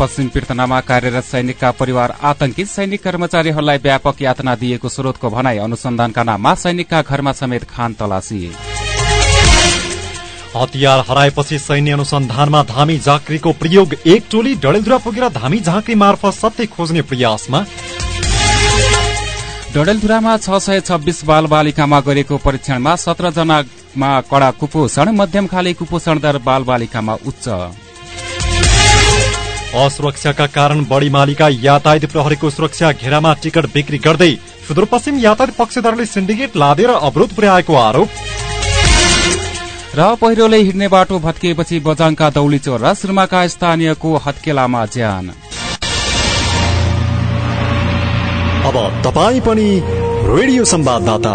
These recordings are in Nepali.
सुदूरपश्चिम पीर्तनामा कार्यरत सैनिकका परिवार आतंकित। सैनिक कर्मचारीहरूलाई व्यापक यातना दिएको स्रोतको भनाई अनुसन्धानका नाममा सैनिकका घरमा समेत खान तलासी। हतियार हराएपछि सैन्य अनुसन्धानमा धामी झाँक्रीको प्रयोग एक टोली डडेलधुरा पुगेर धामी झाँक्री मार्फत सत्य खोज्ने प्रयासमा। डडेलधुरामा छ सय छब्बीस बाल बालिकामा गरेको परीक्षणमा सत्र जनामा कड़ा कुपोषण मध्यम खाले कुपोषण दर बाल बालिकामा उच्च। असुरक्षाका कारण बढी मालिका यातायात प्रहरीको सुरक्षा घेरामा टिकट बिक्री गर्दै सुदूरपश्चिम यातायात पक्षधरले सिन्डिकेट लादेर अवरोध पुर्याएको आरोप। र पहिरोले हिँड्ने बाटो भत्किएपछि बजाङका दौली चोर र श्रीमाका स्थानीयको हत्केलामा ज्यान। अब तपाईँ पनि रेडियो संवाददाता।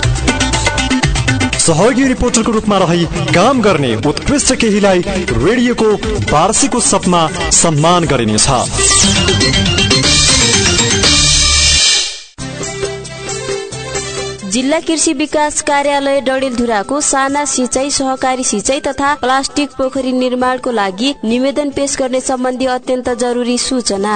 सहयोगी रिपोर्टरको रूपमा रही काम गर्ने उत्कृष्ट केहीलाई रेडियोको वार्षिक उत्सवमा सम्मान गरिनेछ। जिल्ला कृषि विकास कार्यालय डडेलधुराको साना सिंचाई सहकारी सिंचाई तथा प्लास्टिक पोखरी निर्माणको लागि निवेदन पेश गर्ने सम्बन्धी अत्यन्त जरुरी सूचना।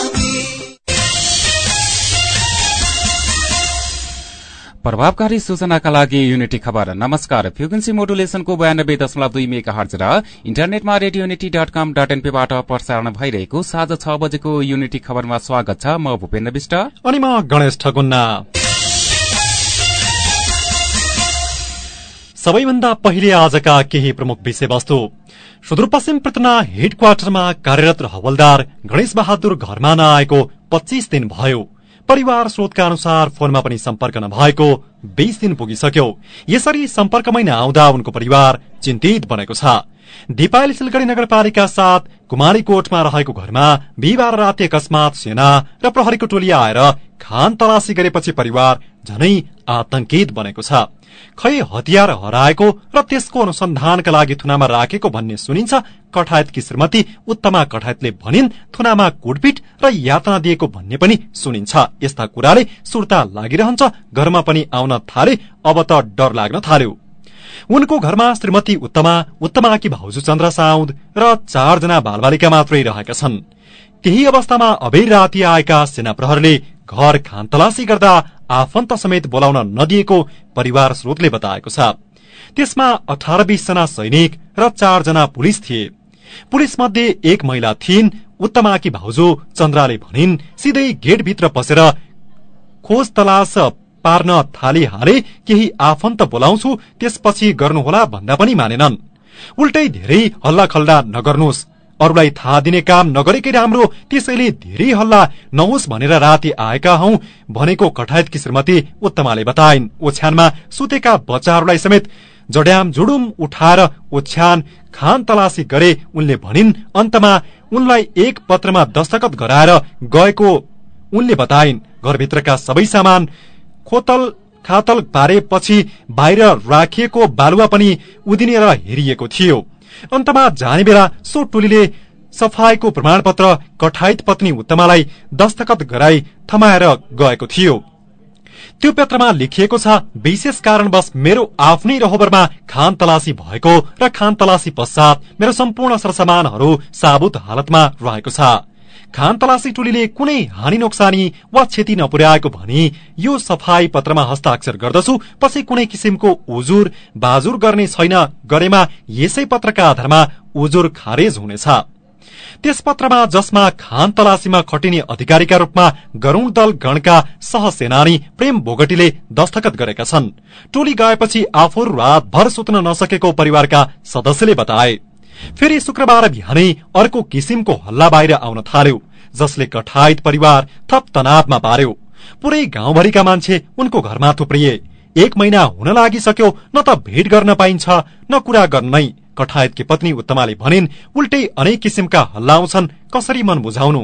प्रभावकारी सूचनाका लागि युनिटी खबर। नमस्कार। फ्रिक्वेन्सी मोडुलेसनको बयानब्बे दशमलव दुई मेगा हर्ज र इन्टरनेटमा radio unity dot com dot एनपीबाट प्रसारण भइरहेको साँझ छ बजेको युनिटी खबरमा स्वागत छ। म भूपेन्द्र विष्ट। अनि म गणेश ठगुन्ना। सबैभन्दा पहिले आजका केही प्रमुख विषयवस्तु। सुदूरपश्चिम पटना हेड क्वार्टरमा कार्यरत हवलदार गणेश बहादुर घरमा नआएको पच्चीस दिन भयो। परिवार स्रोतका अनुसार फोनमा पनि सम्पर्क नभएको बीस दिन पुगिसक्यो। यसरी सम्पर्कमै नआउँदा उनको परिवार चिन्तित बनेको छ। दिपायल सिलगढ़ी नगरपालिका साथ कुमारीकोटमा रहेको घरमा बिहिबार राति अकस्मात सेना र प्रहरीको टोली आएर खान तलासी गरेपछि परिवार झनै आतंकित बनेको छ। खै हतियार हराएको र त्यसको अनुसन्धानका लागि थुनामा राखेको भन्ने सुनिन्छ कठायतकी श्रीमती उत्तमा कठायतले भनिन् थुनामा कुटपिट र यातना दिएको भन्ने पनि सुनिन्छ। यस्ता कुराले सुर्ता लागिरहन्छ घरमा पनि आउन थाले अब त डर लाग्न थाल्यो। उनको घरमा श्रीमती उत्तमा उत्तमाकी भाउजू चन्द्र साउद र चारजना बालबालिका मात्रै रहेका छन्। त्यही अवस्थामा अबेर राति आएका सेना प्रहरले घर खानतलासी गर्दा आफन्त समेत बोलाउन नदिएको परिवार स्रोतले बताएको छ। त्यसमा अठार बीसजना सैनिक र चारजना पुलिस थिए। पुलिस मध्ये एक महिला थिइन् उत्तमाकी भाउजू चन्द्राले भनिन् सिधै गेटभित्र पसेर खोज तलास पार्न थालिहाले केही आफन्त बोलाउँछु त्यसपछि गर्नुहोला भन्दा पनि मानेनन्। उल्टै धेरै हल्ला खल्ला नगर्नुहोस्। अरूलाई थाहा दिने काम नगरेकै राम्रो त्यसैले धेरै हल्ला नहोस् भनेर राति आएका हौ भनेको कठायतकी श्रीमती उत्तमाले बताइन्। ओछ्यानमा सुतेका बच्चाहरूलाई समेत जड्याम जुडुम उठाएर ओछ्यान खान तलासी गरे उनले भनिन्। अन्तमा उनलाई एक पत्रमा दस्तखत गराएर गएको उनले बताइन्। घरभित्रका सबै सामान खोतल खातल पारेपछि बाहिर राखिएको बालुवा पनि उदिनेर हेरिएको थियो। अन्तमा जाने बेला सो टोलीले सफाईको प्रमाणपत्र कठाइत पत्नी उत्तमालाई दस्तखत गराई थमाएर गएको थियो। त्यो पत्रमा लेखिएको छ विशेष कारणवश मेरो आफ्नै रहोबरमा खान तलासी भएको र खान तलासी पश्चात मेरो सम्पूर्ण सरसामानहरू साबुत हालतमा रहेको छ। खान तलासी टोलीले कुनै हानि नोक्सानी वा क्षति नपुर्याएको भनी यो सफाई पत्रमा हस्ताक्षर गर्दछु। पछि कुनै किसिमको उजुर बाजुर गर्ने छैन गरेमा यसै पत्रका आधारमा उजुर खारेज हुनेछ। त्यस पत्रमा जसमा खान तलासीमा खटिने अधिकारीका रूपमा गरूण दल गणका सहसेनानी प्रेम बोगटीले दस्तखत गरेका छन्। टोली गएपछि आफूहरू रातभर सुत्न नसकेको परिवारका सदस्यले बताए। फेरि शुक्रबार बिहानै अर्को किसिमको हल्ला बाहिर आउन थाल्यो जसले कठाइत परिवार थप तनावमा पार्यो। पुरै गाउँभरिका मान्छे उनको घरमा थुप्रिए। एक महिना हुन लागिसक्यो न त भेट गर्न पाइन्छ न कुरा गर्नै। कठायतकी पत्नी उत्तमाले भनिन् उल्टै अनेक किसिमका हल्ला आउँछन् कसरी मन बुझाउनु?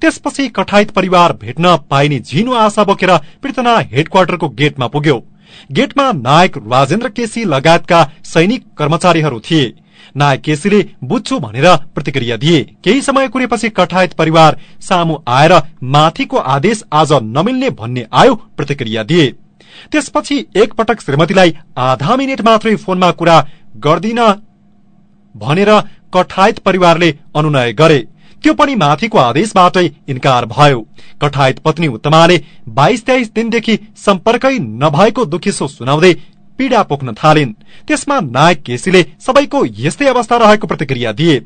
त्यसपछि कठायत परिवार भेट्न पाइने झिनो आशा बोकेर पृतना हेडक्वार्टरको गेटमा पुग्यो। गेटमा नायक राजेन्द्र केसी लगायतका सैनिक कर्मचारीहरू थिए। नायक केसीले बुझ्छु भनेर प्रतिक्रिया दिए। केही समय कुरेपछि कठायत परिवार सामु आएर माथिको आदेश आज नमिल्ने भन्ने आयो प्रतिक्रिया दिए। त्यसपछि एकपटक श्रीमतीलाई आधा मिनट मात्रै फोनमा कुरा गर्दिन भनेर कठायत परिवारले अनुनय गरे। त्यो पनि माथिको आदेशबाटै इन्कार भयो। कठायत पत्नी उत्तमाले बाइस तेइस दिनदेखि सम्पर्कै नभएको दुखिसो सुनाउँदै पीड़ा पोख्न थालिन्। त्यसमा नायक केसीले सबैको यस्तै अवस्था रहेको प्रतिक्रिया दिए।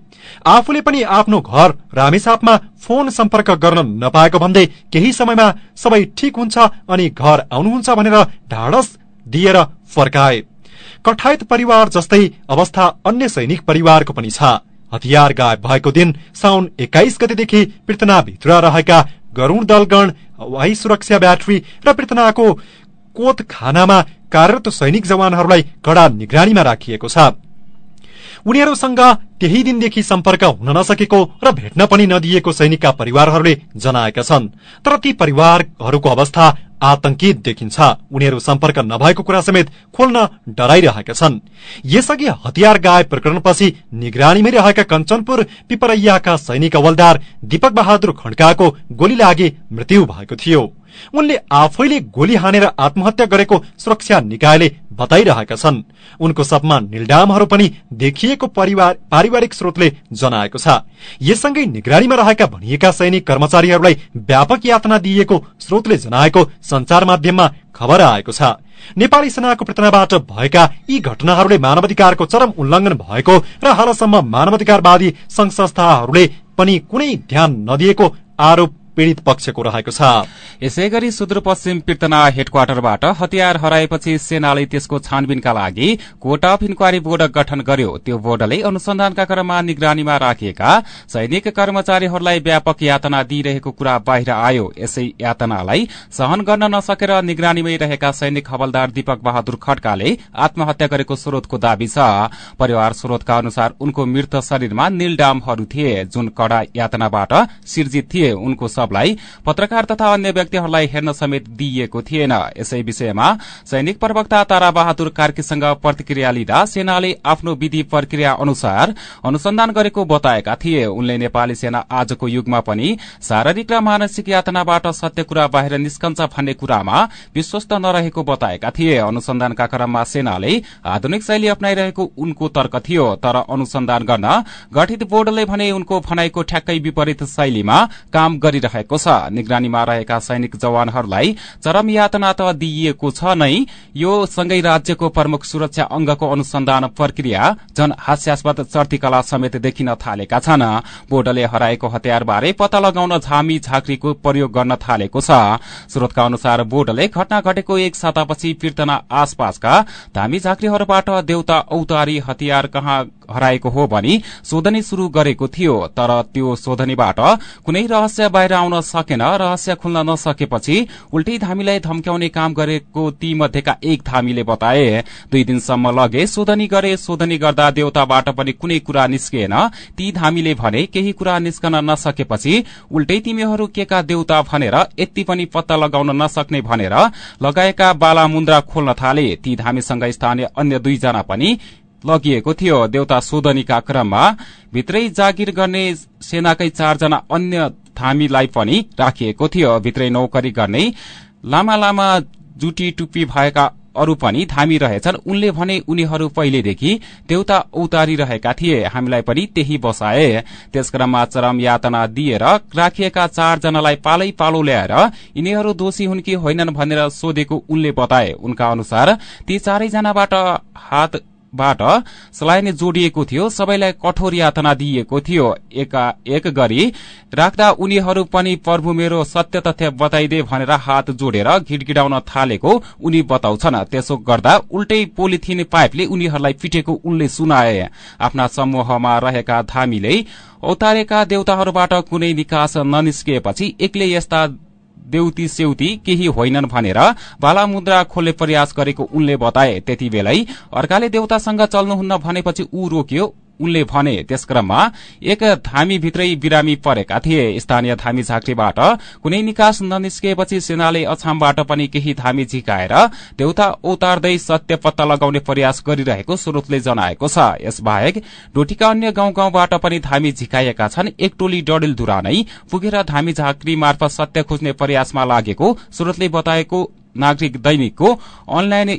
आफूले पनि आफ्नो घर रामेसापमा फोन सम्पर्क गर्न नपाएको भन्दै केही समयमा सबै ठिक हुन्छ अनि घर आउनुहुन्छ भनेर ढाडस दिएर फर्काए। कठायत परिवार जस्तै अवस्था अन्य सैनिक परिवारको पनि छ। हतियार गायब भएको दिन साउन एक्काइस गतेदेखि पृतनाभित्र रहेका गरूण दलगण हवाई सुरक्षा ब्याट्री र पृतनाको कोत खानामा कार्यरत सैनिक जवानहरूलाई कड़ा निगरानीमा राखिएको छ। उनीहरूसँग त्यही दिनदेखि सम्पर्क हुन नसकेको र भेट्न पनि नदिएको सैनिकका परिवारहरूले जनाएका छन्। तर ती परिवारहरूको अवस्था आतंकित देखिन्छ। उनीहरू सम्पर्क नभएको कुरा समेत खोल्न डराइरहेका छन्। यसअघि हतियार गायब प्रकरणपछि निगरानीमै रहेका कञ्चनपुर पिपरैयाका सैनिक हवलदार दीपक बहादुर खड्काको गोली लागे मृत्यु भएको थियो। उनले आफैले गोली हानेर आत्महत्या गरेको सुरक्षा निकायले बताइरहेका छन्। उनको शवमा निलडामहरू पनि देखिएको पारिवारिक स्रोतले जनाएको छ। यससँगै निगरानीमा रहेका भनिएका सैनिक कर्मचारीहरूलाई व्यापक यातना दिइएको स्रोतले जनाएको संचार माध्यममा खबर आएको छ। नेपाली सेनाको पृतनाबाट भएका यी घटनाहरूले मानवाधिकारको चरम उल्लंघन भएको र हालसम्म मानवाधिकारवादी संघ संस्थाहरूले पनि कुनै ध्यान नदिएको आरोप पीड़ित पक्षको रहेको छ। यसै गरी सुदूरपश्चिम पीर्तना हेडक्वार्टरबाट हतियार हराएपछि सेनाले त्यसको छानबिनका लागि कोर्ट अफ इन्क्वायरी बोर्ड गठन गर्यो। त्यो बोर्डले अनुसन्धानका क्रममा निगरानीमा राखिएका सैनिक कर्मचारीहरूलाई व्यापक यातना दिइरहेको कुरा बाहिर आयो। यसै यातनालाई सहन गर्न नसकेर निगरानीमै रहेका सैनिक हवलदार दीपक बहादुर खड्काले आत्महत्या गरेको स्रोतको दावी छ। परिवार स्रोतका अनुसार उनको मृत शरीरमा नीलडामहरू थिए। जुन कड़ा यातनाबाट सिर्जित थिए उनको सबलाई पत्रकार तथा अन्य व्यक्तिहरूलाई हेर्न समेत दिइएको थिएन। यसै विषयमा सैनिक प्रवक्ता तारा बहादुर कार्कीसँग प्रतिक्रिया लिँदा सेनाले आफ्नो विधि प्रक्रिया अनुसार अनुसन्धान गरेको बताएका थिए। उनले नेपाली सेना आजको युगमा पनि शारीरिक र मानसिक यातनाबाट सत्य कुरा बाहिर निस्कन्छ भन्ने कुरामा विश्वस्त नरहेको बताएका थिए। अनुसन्धानका क्रममा सेनाले आधुनिक शैली अप्नाइरहेको उनको तर्क थियो तर अनुसन्धान गर्न गठित बोर्डले भने उनको भनाइको ठ्याक्कै विपरीत शैलीमा काम गरिरहेको छ। निगरानीमा रहेका सैनिक जवानहरूलाई चरम यातना त दिइएको छ नै यो सँगै राज्यको प्रमुख सुरक्षा अंगको अनुसन्धान प्रक्रिया झन हास्यास्पद चर्ती कला समेत देखिन थालेका छन्। बोर्डले हराएको हतियारबारे पत्ता लगाउन झामी झाँक्रीको प्रयोग गर्न थालेको छ। स्रोतका अनुसार बोर्डले घटना घटेको एक सातापछि पीर्तना आसपासका धामी झाँक्रीहरूबाट देउता औतारी हतियार कहाँ हराएको हो भनी शोधनी शुरू गरेको थियो तर त्यो शोधनीबाट कुनै रहस्य बाहिर आउन सकेन। रहस्य खुल्न नसकेपछि उल्टै धामीलाई धम्क्याउने काम गरेको ती मध्येका एक धामीले बताए दुई दिनसम्म लगे शोधनी गरे शोधनी गर्दा देउताबाट पनि कुनै कुरा निस्किएन ती धामीले भने केही कुरा निस्कन नसकेपछि उल्टै तिमीहरू केका देउता भनेर यति पनि पत्ता लगाउन नसक्ने भनेर लगाएका बाला मुन्द्रा खोल्न थाले। ती धामीसँग स्थानीय अन्य दुईजना पनि लगिएको थियो। देउता शोधनीका क्रममा भित्रै जागिर गर्ने सेनाकै चारजना अन्य थामीलाई पनि राखिएको थियो। भित्रै नौकरी गर्ने लामा लामा जुटी टुप्पी भएका अरू पनि थामी रहेछन्। उनले भने उनीहरू पहिलेदेखि देउता औतारी रहेका थिए। हामीलाई पनि त्यही बसाए। त्यसक्रममा चरम यातना दिएर राखिएका चारजनालाई पालै पालो ल्याएर यिनीहरू दोषी हुन् कि होइनन् भनेर सोधेको उनले बताए। उनका अनुसार ती चारैजनाबाट हात बाट सलाइने जोडिएको थियो सबैलाई कठोर यातना दिइएको थियो। एक गरी राख्दा उनीहरू पनि प्रभु मेरो सत्य तथ्य बताइदे भनेर हात जोडेर घिडगिडाउन थालेको उनी बताउँछन्। त्यसो गर्दा उल्टै पोलिथिन पाइपले उनीहरूलाई पिटेको उनले सुनाए। आफ्ना समूहमा रहेका धामीले औतारेका देवताहरूबाट कुनै निकास ननिस्किएपछि एक्लै यस्ता देउती सेउती केही होइनन् भनेर बाला मुद्रा खोल्ने प्रयास गरेको उनले बताए त्यति बेलै अर्काले देउतासँग चल्नुहुन्न भनेपछि ऊ रोक्यो उनले भने त्यसक्रममा एक धामी भित्रै बिरामी परेका थिए। स्थानीय धामी झाँक्रीबाट कुनै निकास ननिस्किएपछि सेनाले अछामबाट पनि केही धामी झिकाएर देउता उतार्दै सत्य पत्ता लगाउने प्रयास गरिरहेको स्रोतले जनाएको छ। यसबाहेक डोटीका अन्य गाउँ गाउँबाट पनि धामी झिकाइएका छन्। एक टोली डडेलधुरा नै पुगेर धामी झाँक्री मार्फत सत्य खोज्ने प्रयासमा लागेको स्रोतले बताएको नागरिक दैनिकको अनलाइन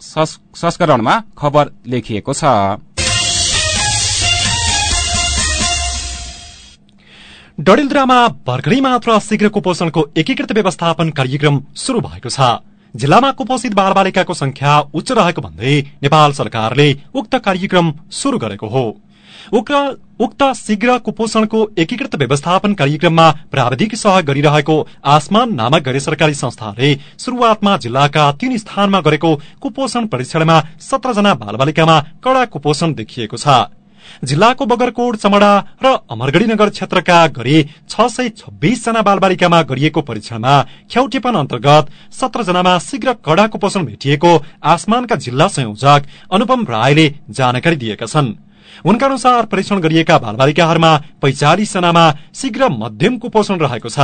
संस्करणमा खबर लेखिएको छ। डडेलधुरामा भर्खरै मात्र शीघ्र कुपोषणको एकीकृत व्यवस्थापन कार्यक्रम शुरू भएको छ। जिल्लामा कुपोषित बालबालिकाको संख्या उच्च रहेको भन्दै नेपाल सरकारले उक्त कार्यक्रम शुरू गरेको हो। उक्त शीघ्र कुपोषणको एकीकृत व्यवस्थापन कार्यक्रममा प्राविधिक सहयोग गरिरहेको आसमान नामक गैर सरकारी संस्थाले शुरूआतमा जिल्लाका तीन स्थानमा गरेको कुपोषण परीक्षणमा सत्रजना बालबालिकामा कडा कुपोषण देखिएको छ। जिल्लाको बगरकोट चमडा र अमरगढ़ी नगर क्षेत्रका गरी छ सय छब्बीस जना बालबालिकामा गरिएको परीक्षणमा ख्याउटेपन अन्तर्गत सत्र जनामा शीघ्र कडा कुपोषण भेटिएको आसमानका जिल्ला संयोजक अनुपम रायले जानकारी दिएका छन्। उनका अनुसार परीक्षण गरिएका बालबालिकाहरूमा पैंचालिस जनामा शीघ्र मध्यम कुपोषण रहेको छ।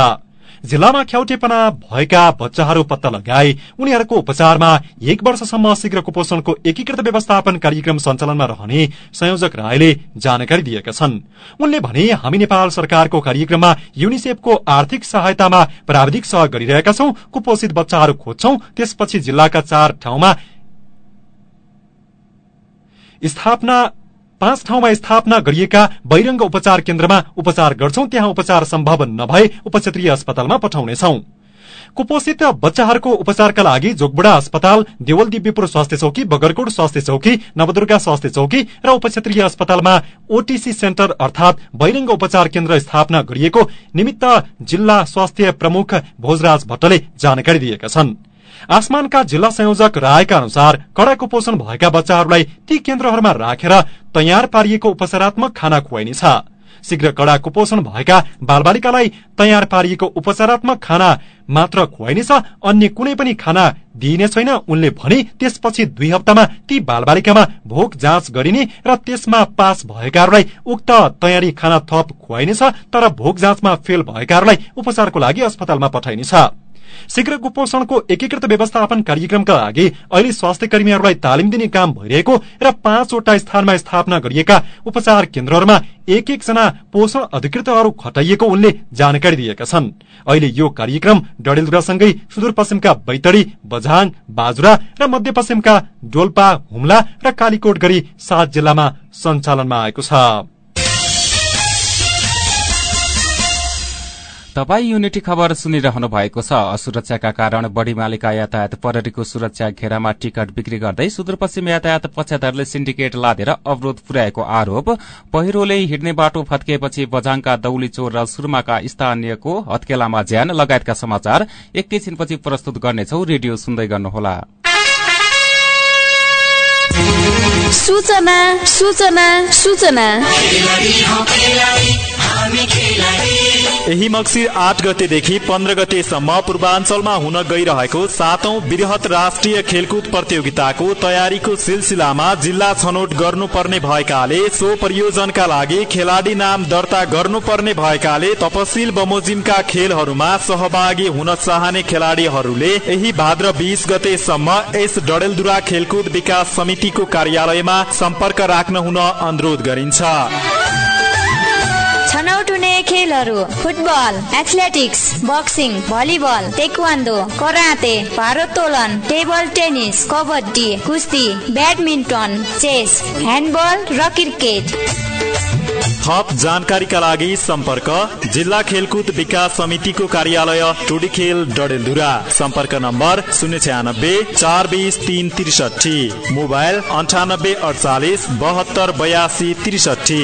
जिल्लामा ख्याउटेपना भएका बच्चाहरू पत्ता लगाई उनीहरूको उपचारमा एक वर्षसम्म शीघ्र कुपोषणको एकीकृत व्यवस्थापन कार्यक्रम सञ्चालनमा रहने संयोजक रायले जानकारी दिएका छन्। उनले भने हामी नेपाल सरकारको कार्यक्रममा युनिसेफको आर्थिक सहायतामा प्राविधिक सहयोग गरिरहेका छौं कुपोषित बच्चाहरू खोज्छौं त्यसपछि जिल्लाका चार ठाउँमा स्थापना पाँच ठाउँमा स्थापना गरिएका बहिरङ्ग उपचार केन्द्रमा उपचार गर्छौं। त्यहाँ उपचार सम्भव नभए उपक्षेत्रीय अस्पतालमा पठाउनेछौ। कुपोषित बच्चाहरूको उपचारका लागि जोगबुडा अस्पताल देवल दिव्यपुर स्वास्थ्य चौकी बगरकोट स्वास्थ्य चौकी नवदुर्गा स्वास्थ्य चौकी र उपक्षेत्रीय अस्पतालमा ओटीसी सेन्टर अर्थात बहिरङ्ग उपचार केन्द्र स्थापना गरिएको निमित्त जिल्ला स्वास्थ्य प्रमुख भोजराज भट्टले जानकारी दिएका छन्। आसमानका जिल्ला संयोजक रायका अनुसार कड़ा कुपोषण भएका बच्चाहरूलाई ती केन्द्रहरूमा राखेर तयार पारिएको उपचारात्मक खाना खुवाइनेछ। शीघ्र कड़ा कुपोषण भएका बालबालिकालाई तयार पारिएको उपचारात्मक खाना मात्र खुवाइनेछ अन्य कुनै पनि खाना दिइने छैन उनले भने त्यसपछि दुई हप्तामा ती बालबालिकामा भोक जाँच गरिने र त्यसमा पास भएकाहरूलाई उक्त तयारी खाना थप खुवाइनेछ तर भोक जाँचमा फेल भएकाहरूलाई उपचारको लागि अस्पतालमा पठाइनेछ। शीघ्र कुपोषणको एकीकृत व्यवस्थापन कार्यक्रमका लागि अहिले स्वास्थ्य कर्मीहरूलाई तालिम दिने काम भइरहेको र पाँचवटा स्थानमा स्थापना गरिएका उपचार केन्द्रहरूमा एक एकजना पोषण अधिकृतहरू खटाइएको उनले जानकारी दिएका छन्। अहिले यो कार्यक्रम डडेलधुरासँगै सुदूरपश्चिमका बैतडी बझाङ बाजुरा र मध्यपश्चिमका डोल्पा हुम्ला र कालीकोट गरी सात जिल्लामा सञ्चालनमा आएको छ। तपाई युनिटी खबर सुनिरहनु भएको छ। असुरक्षाका कारण बढ़ी मालिका यातायात प्रहरीको सुरक्षा घेरामा टिकट बिक्री गर्दै सुदूरपश्चिम यातायात पक्षधरले सिन्डिकेट लादेर अवरोध पुर्याएको आरोप। पहिरोले हिँड्ने बाटो फत्किएपछि बझाङका दौली चोर र सुर्माका स्थानीयको हत्केलामा ज्यान। लगायतका समाचार एकैछिनपछि प्रस्तुत गर्नेछौ। रेडियो सुन्दै गर्नुहोला। सूचना सूचना सूचना यही मक्सिर आठ गतेदेखि पन्ध्र गतेसम्म पूर्वाञ्चलमा हुन गइरहेको सातौं वृहत राष्ट्रिय खेलकुद प्रतियोगिताको तयारीको सिलसिलामा जिल्ला छनौट गर्नुपर्ने भएकाले सो परियोजनका लागि खेलाडी नाम दर्ता गर्नुपर्ने भएकाले तपसिल बमोजिमका खेलहरूमा सहभागी हुन चाहने खेलाडीहरूले यही भाद्र बीस गतेसम्म यस डडेलधुरा खेलकुद विकास समितिको कार्यालयमा सम्पर्क राख्न हुन अनुरोध गरिन्छ। छनौट हुने खेलहरू football athletics boxing volleyball taekwondo karate भारोत्तोलन टेबल टेनिस कबड्डी कुस्ती ब्याडमिन्टन चेस ह्यान्डबल र क्रिकेट। थप जानकारीका लागि सम्पर्क जिल्ला खेलकुद विकास समितिको कार्यालय टोडीखेल डडेलधुरा। सम्पर्क नम्बर शून्य छ्यानब्बे चार बिस तिन त्रिसठी मोबाइल अन्ठानब्बे अडचालिस बहत्तर बयासी त्रिसठी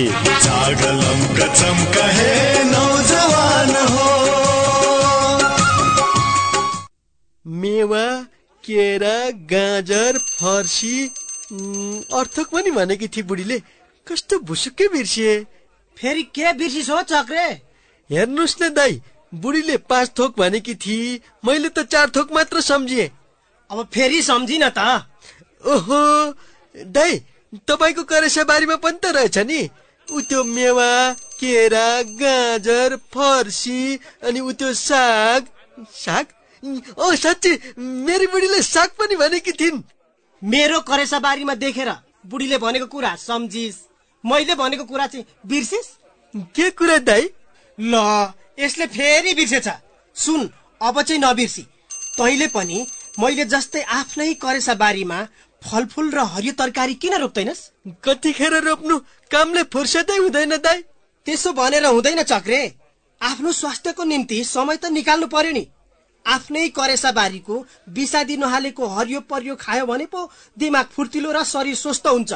मेवा केरा गाजर फर्सी अर्थक पनि भनेकी थिए बुढीले। कस्तो भुसुक्कै बिर्सिए। फेरि के बिर्सिस हो चक्रे? हेर्नुहोस् न दाई बुढीले पाँच थोक भनेकी थिए मैले त चार थोक मात्र सम्झिए। अब फेरि सम्झिन त। ओहो दाई तपाईँको करेसा बारीमा पनि त रहेछ नि? उ त्यो मेवा केरा गाजर फर्सी अनि उ त्यो साग साग? ओ साँच्ची मेरी बुढीले साग पनि भनेकी थिइन्। मेरो करेसा बारीमा देखेर बुढीले भनेको कुरा सम्झिस। मैले भनेको कुरा चाहिँ बिर्सिस? के कुरा दाई? ल यसले फेरि बिर्सेछ। सुन अब चाहिँ नबिर्सी। तैँले पनि मैले जस्तै आफ्नै करेसा बारीमा फलफुल र हरियो तरकारी किन रोप्दैनस्? कतिखेर रोप्नु कामले फुर्सदै हुँदैन दाई। त्यसो भनेर हुँदैन चक्रे। आफ्नो स्वास्थ्यको निम्ति समय त निकाल्नु पर्यो नि। आफ्नै करेसा बारीको बिसादी नहालेको हरियो परियो खायो भने पो दिमाग फुर्तिलो र शरीर स्वस्थ हुन्छ।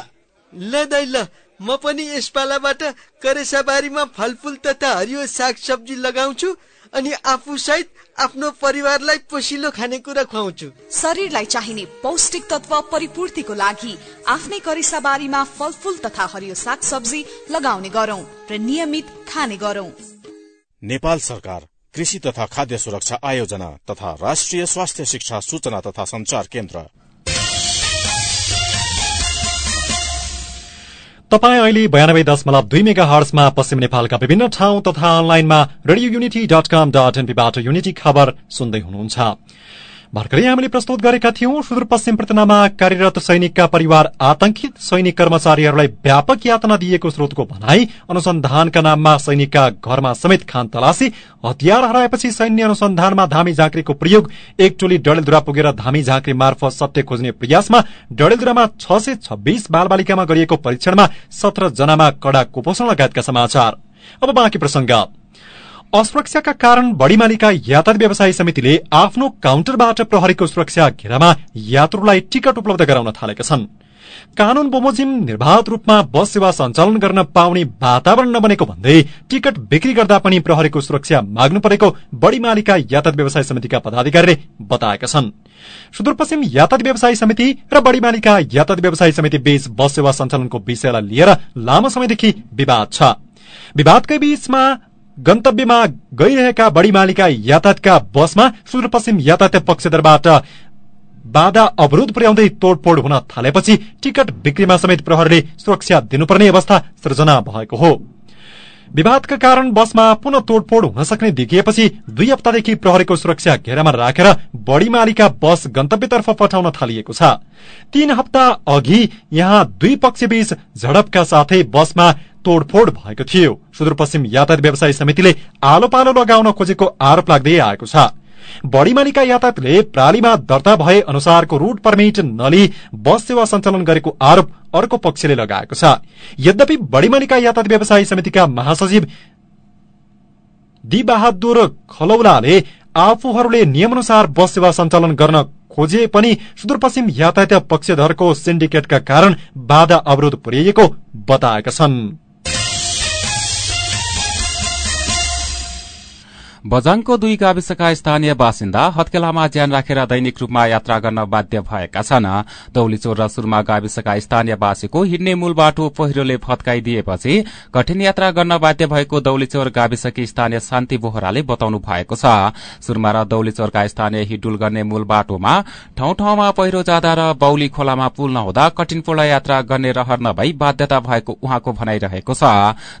ल दाई ल। म पनि यस पालाबाट करेसा बारीमा फलफुल तथा हरियो साग सब्जी लगाउँछु अनि आफू सहित आफ्नो परिवारलाई पोसिलो खानेकुरा खुवाउँछु। शरीरलाई चाहिने पौष्टिक तत्व परिपूर्तिको लागि आफ्नै करेसा बारीमा फलफुल तथा हरियो साग सब्जी लगाउने गरौं र नियमित खाने गरौं। नेपाल सरकार कृषि तथा खाद्य सुरक्षा आयोजना तथा राष्ट्रिय स्वास्थ्य शिक्षा सूचना तथा संचार केन्द्र। तपाईँ अहिले बयानब्बे दशमलव दुई मेगा हर्समा पश्चिम नेपालका विभिन्न ठाउँ तथा अनलाइनमा radio unity dot com dot एनपीबाट unity खबर सुन्दै हुनुहुन्छ। भर्खरै हामीले प्रस्तुत गरेका थियौं सुदूरपश्चिम पटनामा कार्यरत सैनिकका परिवार आतंकित सैनिक कर्मचारीहरूलाई व्यापक यातना दिएको स्रोतको भनाई अनुसन्धानका नाममा सैनिकका घरमा समेत खान तलासी हतियार हराएपछि सैन्य अनुसन्धानमा धामी झाँक्रीको प्रयोग एक टोली डडेलधुरा पुगेर धामी झाँक्री मार्फत सत्य खोज्ने प्रयासमा डडेलधुरामा छ सय छब्बीस बालबालिकामा गरिएको परीक्षणमा सत्र जनामा कड़ा कुपोषण लगायतका समाचार अब बाँकी प्रसंग असुरक्षाका कारण बढीमालीका यातायात व्यवसायी समितिले आफ्नो काउन्टरबाट प्रहरीको सुरक्षा घेरामा यात्रुलाई टिकट उपलब्ध गराउन थालेका छन्। कानून बमोजिम निर्वाध रूपमा बस सेवा सञ्चालन गर्न पाउने वातावरण नबनेको भन्दै टिकट बिक्री गर्दा पनि प्रहरीको सुरक्षा माग्नु परेको बढीमालीका यातायात व्यवसाय समितिका पदाधिकारीले बताएका छन्। सुदूरपश्चिम यातायात व्यवसायी समिति र बढीमालीका यातायात व्यवसायी समिति बीच बस सेवा सञ्चालनको विषयलाई लिएर लामो समयदेखि विवाद छ। विवादकै बीचमा गन्तव्यमा गइरहेका बढीमालीका यातायातका बसमा सुदूरपश्चिम यातायात पक्षधरबाट बाधा अवरोध पुर्याउँदै तोडफोड हुन थालेपछि टिकट बिक्रीमा समेत प्रहरीले सुरक्षा दिनुपर्ने अवस्था सृजना भएको हो। विवादका कारण बसमा पुनः तोडफोड हुन सक्ने देखिएपछि दुई हप्तादेखि प्रहरीको सुरक्षा घेरामा राखेर बढी मालिका बस गन्तव्यतर्फ पठाउन थालिएको छ। तीन हप्ता अघि यहाँ दुई पक्षबीच झडपका साथै बसमा तोडफोड भएको थियो। सुदूरपश्चिम यातायात व्यवसायी समितिले आलो पालो लगाउन खोजेको आरोप लाग्दै आएको छ। बढीमालीका यातायातले प्रालीमा दर्ता भए अनुसारको रूट पर्मिट नलिई बस सेवा सञ्चालन गरेको आरोप अर्को पक्षले लगाएको छ। यद्यपि बढीमालीका यातायात व्यवसायी समितिका महासचिव डी बहादुर खलौलाले आफूहरूले नियमअनुसार बस सेवा सञ्चालन गर्न खोजे पनि सुदूरपश्चिम यातायात पक्षधरको सिन्डिकेटका कारण बाधा अवरोध पुर्याइएको बताएका छन्। बजाङको दुई गाविसका स्थानीय बासिन्दा हत्केलामा ज्यान राखेर दैनिक रूपमा यात्रा गर्न बाध्य भएका छन्। दौलीचोर र सुरमा गाविसका स्थानीयवासीको हिँड्ने मूल बाटो पहिरोले फत्काइदिएपछि कठिन यात्रा गर्न बाध्य भएको दौलीचोर गाविसकी स्थानीय शान्ति बोहराले बताउनु भएको छ। सुरमा र दौलीचोरका स्थानीय हिडुल गर्ने मूल बाटोमा ठाउँ ठाउँमा पहिरो जाँदा र बौली खोलामा पुल नहुँदा कठिनपूर्ण यात्रा गर्ने रहर नभई बाध्यता भएको उहाँको भनाइरहेको छ।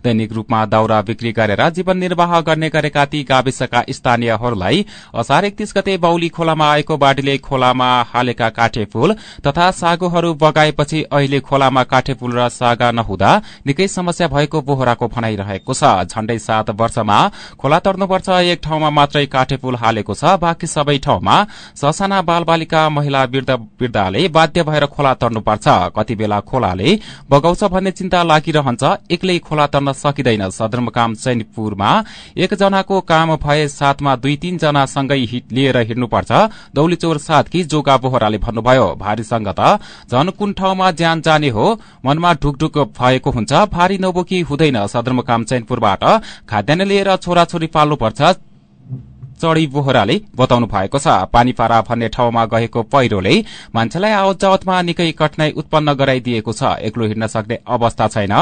दैनिक रूपमा दाउरा बिक्री गरेर जीवन निर्वाह गर्ने गरेका ती गाविस गाविसका स्थानीयहरूलाई असार एकतीस गते बौली खोलामा आएको बाढ़ीले खोलामा हालेका काठे पुल तथा सागोहरू बगाएपछि अहिले खोलामा काठे पुल र सागा नहुँदा निकै समस्या भएको बोहराको भनाइरहेको छ। झण्डै सात वर्षमा खोला तर्नुपर्छ एक ठाउँमा मात्रै काठे पुल हालेको छ बाँकी सबै ठाउँमा ससाना बाल बालिका महिला वृद्धाले बाध्य भएर खोला तर्नुपर्छ। कति बेला खोलाले बगाउँछ भन्ने चिन्ता लागिरहन्छ एक्लै खोला तर्न सकिँदैन। सदरमुकाम चैनपुरमा एकजनाको काम भए साथमा दुई तीनजना सँगै लिएर हिँड्नुपर्छ। दौलीचोर साथकी जोगा बोहराले भन्नुभयो भारीसँग त झन कुन ठाउँमा ज्यान जाने हो। मनमा ढुकढुक भएको हुन्छ। भारी नबोकी हुँदैन। सदरमुकाम चैनपुरबाट खाद्यान्न लिएर छोराछोरी पाल्नुपर्छ। चढ़ी बोहराले बताउनु भएको छ। पानीपारा भन्ने ठाउँमा गएको पहिरोले मान्छेलाई आवत जावतमा निकै कठिनाई उत्पन्न गराइदिएको छ। एक्लो हिँड्न सक्ने अवस्था छैन।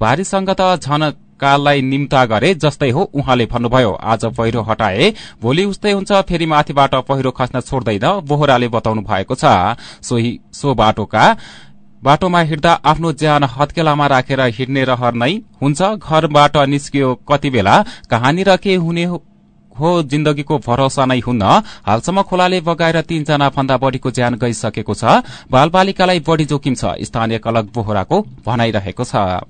भारीसँग त झन काललाई निम्ता गरे जस्तै हो उहाँले भन्नुभयो। आज पहिरो हटाए भोलि उस्तै हुन्छ फेरि माथिबाट पहिरो खस्न छोड्दैन बोहराले बताउनु भएको छ। बाटोमा हिँड्दा आफ्नो ज्यान हत्केलामा राखेर हिँड्ने रहर नै हुन्छ। घरबाट निस्कियो कति बेला कहाँनिर के हुने हो जिन्दगीको भरोसा नै हुन्न। हालसम्म खोलाले बगाएर तीनजना भन्दा बढ़ीको ज्यान गइसकेको छ। बालबालिकालाई बढ़ी जोखिम छ। स्थानीय कलक बोहराको भनाइरहेको छ।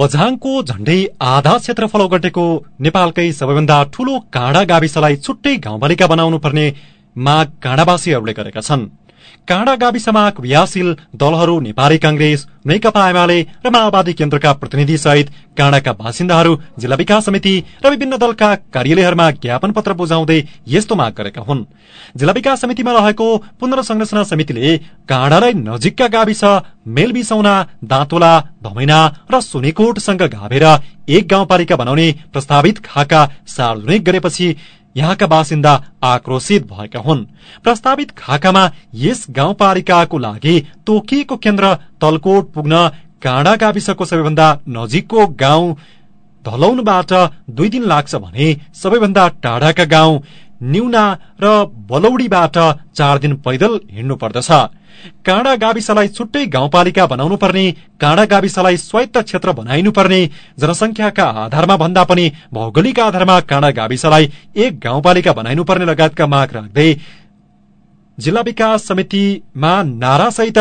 बझाङको झण्डै आधा क्षेत्रफल ओगटेको नेपालकै सबैभन्दा ठूलो काँडा गाविसलाई छुट्टै गाउँपालिका बनाउनु पर्ने माग काँडावासीहरूले गरेका छन्। काँडा गाविसमा क्रियाशील दलहरू नेपाली कांग्रेस नेकपा एमाले र माओवादी केन्द्रका प्रतिनिधि सहित काँडाका बासिन्दाहरू जिल्ला विकास समिति र विभिन्न दलका कार्यालयहरूमा ज्ञापन पत्र बुझाउँदै यस्तो माग गरेका हुन्। जिल्ला विकास समितिमा रहेको पुनर्संरचना समितिले काँडालाई नजिकका गाविस मेलबिसौना दाँतोला धमैना र सुनेकोटसँग घाभेर एक गाउँपालिका बनाउने प्रस्तावित खाका सार्वजनिक गरेपछि यहाँका बासिन्दा आक्रोशित भएका हुन्। प्रस्तावित खाकामा यस गाउँपालिकाको लागि तोकिएको केन्द्र तलकोट पुग्न काँडा गाविसको सबैभन्दा नजिकको गाउँ धलौनबाट दुई दिन लाग्छ भने सबैभन्दा टाढाका गाउँ न्यूना र बलौडीबाट चार दिन पैदल हिँड्नु पर्दछ काँडा गाविसलाई छुट्टै गाउँपालिका बनाउनु पर्ने काँडा गाविसलाई स्वायत्त क्षेत्र बनाइनु पर्ने जनसंख्याका आधारमा भन्दा पनि भौगोलिक आधारमा काँडा गाविसलाई एक गाउँपालिका बनाइनु पर्ने लगायतका माग राख्दै जिल्ला विकास समितिमा नारासहित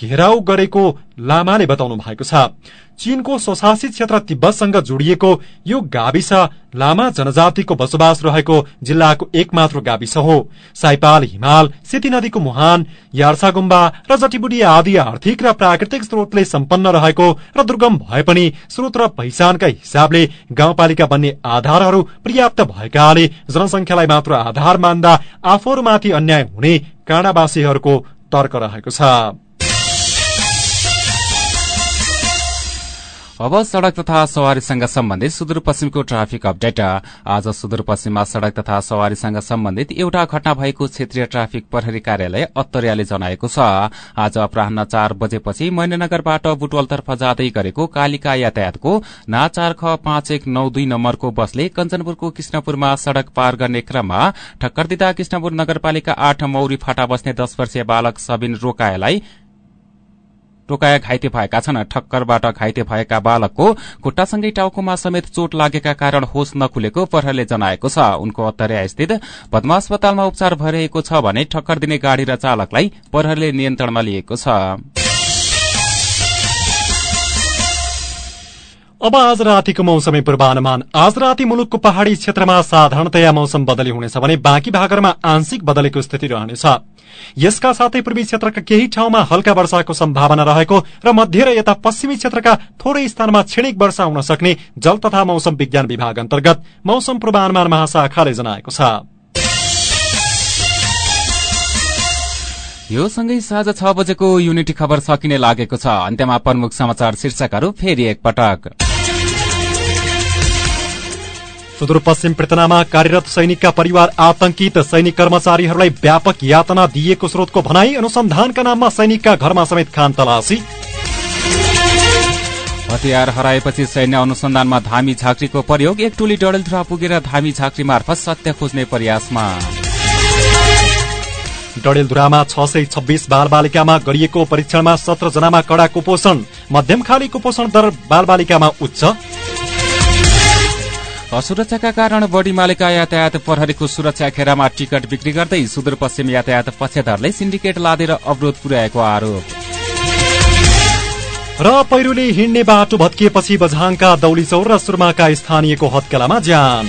घेराउ गरेको लामाले बताउनु भएको छ। चीनको स्वशासित क्षेत्र तिब्बतसँग जोडिएको यो गाविस लामा जनजातिको बसोबास रहेको जिल्लाको एकमात्र गाविस हो। साइपाल हिमाल सेती नदीको मुहान यार्सा गुम्बा र जटीबुडी आदि आर्थिक र प्राकृतिक स्रोतले सम्पन्न रहेको र दुर्गम भए पनि स्रोत र पहिचानका हिसाबले गाउँपालिका बन्ने आधारहरू पर्याप्त भएकाले जनसंख्यालाई मात्र आधार मान्दा आफूहरूमाथि अन्याय हुने काँडावासीहरूको तर्क रहेको छ। अब सड़क तथा सवारीसँग सम्बन्धित सुदूरपश्चिमको ट्राफिक अपडेट। आज सुदूरपश्चिममा सड़क तथा सवारीसँग सम्बन्धित एउटा घटना भएको क्षेत्रीय ट्राफिक प्रहरी कार्यालय अत्तरियाले जनाएको छ। आज अपराह चार बजेपछि मैननगरबाट बुटवलतर्फ जाँदै गरेको कालिका यातायातको ना चार ख पाँच एक नौ दुई नम्बरको बसले कञ्चनपुरको कृष्णपुरमा सड़क पार गर्ने क्रममा ठक्कर दिँदा कृष्णपुर नगरपालिका आठ मौरी फाटा बस्ने दश वर्षीय बालक सबिन रोकायलाई टोकाया घाइते भएका छन्। ठक्करबाट घाइते भएका बालकको खुट्टासँगै टाउकोमा समेत चोट लागेका कारण होस नखुलेको प्रहरले जनाएको छ। उनको अत्तरिया स्थित पद्मा अस्पतालमा उपचार भइरहेको छ भने ठक्कर दिने गाड़ी र चालकलाई प्रहरले नियन्त्रणमा लिएको छ। अब आज रातिको मौसमी पूर्वानुमान। आज राति मुलुकको पहाड़ी क्षेत्रमा साधारणतया मौसम बदली हुनेछ भने बाँकी भागहरूमा आंशिक बदलेको स्थिति रहनेछ। यसका साथै पूर्वी क्षेत्रका केही ठाउँमा हल्का वर्षाको सम्भावना रहेको र मध्य र यता पश्चिमी क्षेत्रका थोरै स्थानमा क्षणिक वर्षा हुन सक्ने जल तथा मौसम विज्ञान विभाग अन्तर्गत मौसम पूर्वानुमान महाशाखाले जनाएको छ। यो सँगै साँझ छ बजेको युनिटी खबर सकिने लागेको छ। अन्त्यमा प्रमुख समाचार शीर्षकहरू फेरि एकपटक। सुदूरपश्चिम पृतनामा कार्यरत सैनिकका परिवार आतंकित सैनिक कर्मचारीहरूलाई व्यापक यातना दिएको स्रोतको भनाई अनुसन्धानका नाममा सैनिकका घरमा समेत खान तलासी हतियार हराएपछि सैन्य अनुसन्धानमा धामी झाँक्रीको प्रयोग एक टोली डडेलधुरा पुगेर धामी झाँक्री मार्फत सत्य खोज्ने प्रयासमा डडेलधुरामा छ सय छब्बीस बाल बालिकामा गरिएको परीक्षणमा सत्र जनामा कड़ा कुपोषण मध्यम खाली कुपोषण दर बाल बालिकामा उच्च असुरक्षाका कारण बढी मालिका यातायात प्रहरीको सुरक्षा खेरामा टिकट बिक्री गर्दै सुदूरपश्चिम यातायात पक्षधरले सिन्डिकेट लादेर अवरोध पुर्याएको आरोप। र पहिरोले हिँड्ने बाटो भत्किएपछि बझाङका दौलीचौर र सुरमाका स्थानीयको हत्केलामा ज्यान।